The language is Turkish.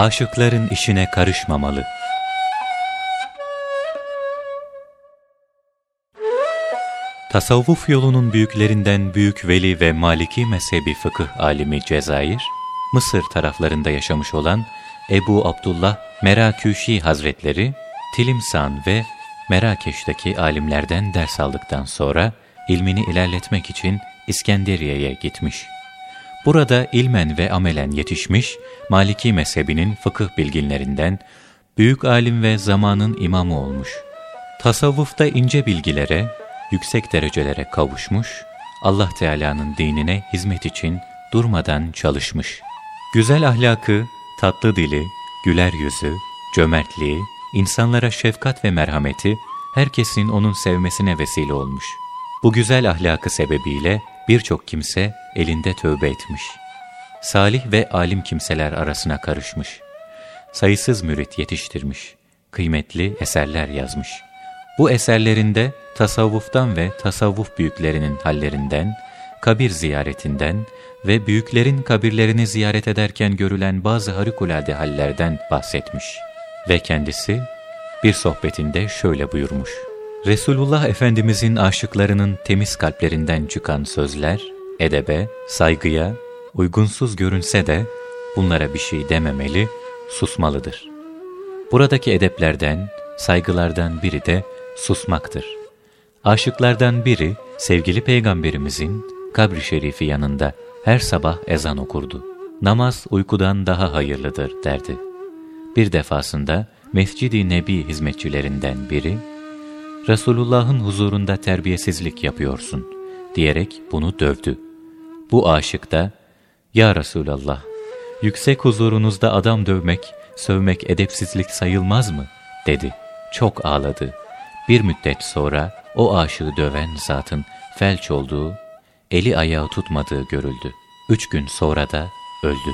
aşıkların işine karışmamalı. Tasavvuf yolunun büyüklerinden Büyük Veli ve Maliki mezhebi fıkıh alimi Cezayir, Mısır taraflarında yaşamış olan Ebu Abdullah Meraküşi Hazretleri, Tilimsan ve Merakeş'teki alimlerden ders aldıktan sonra ilmini ilerletmek için İskenderiye'ye gitmiş. Burada ilmen ve amelen yetişmiş, Maliki mezhebinin fıkıh bilginlerinden, büyük alim ve zamanın imamı olmuş. Tasavvufta ince bilgilere, yüksek derecelere kavuşmuş, Allah Teala'nın dinine hizmet için durmadan çalışmış. Güzel ahlakı, tatlı dili, güler yüzü, cömertliği, insanlara şefkat ve merhameti, herkesin onun sevmesine vesile olmuş. Bu güzel ahlakı sebebiyle birçok kimse elinde tövbe etmiş. Salih ve alim kimseler arasına karışmış. Sayısız mürit yetiştirmiş. Kıymetli eserler yazmış. Bu eserlerinde tasavvuftan ve tasavvuf büyüklerinin hallerinden, kabir ziyaretinden ve büyüklerin kabirlerini ziyaret ederken görülen bazı harikulade hallerden bahsetmiş. Ve kendisi bir sohbetinde şöyle buyurmuş. Resulullah Efendimizin aşıklarının temiz kalplerinden çıkan sözler, edebe, saygıya, uygunsuz görünse de bunlara bir şey dememeli, susmalıdır. Buradaki edeplerden, saygılardan biri de susmaktır. Aşıklardan biri, sevgili Peygamberimizin kabri şerifi yanında her sabah ezan okurdu. Namaz uykudan daha hayırlıdır derdi. Bir defasında Mescid-i Nebi hizmetçilerinden biri, Resulullah'ın huzurunda terbiyesizlik yapıyorsun diyerek bunu dövdü. Bu aşık da, Ya Resulallah, yüksek huzurunuzda adam dövmek, sövmek edepsizlik sayılmaz mı? dedi. Çok ağladı. Bir müddet sonra o aşığı döven zatın felç olduğu, eli ayağı tutmadığı görüldü. Üç gün sonra da öldü.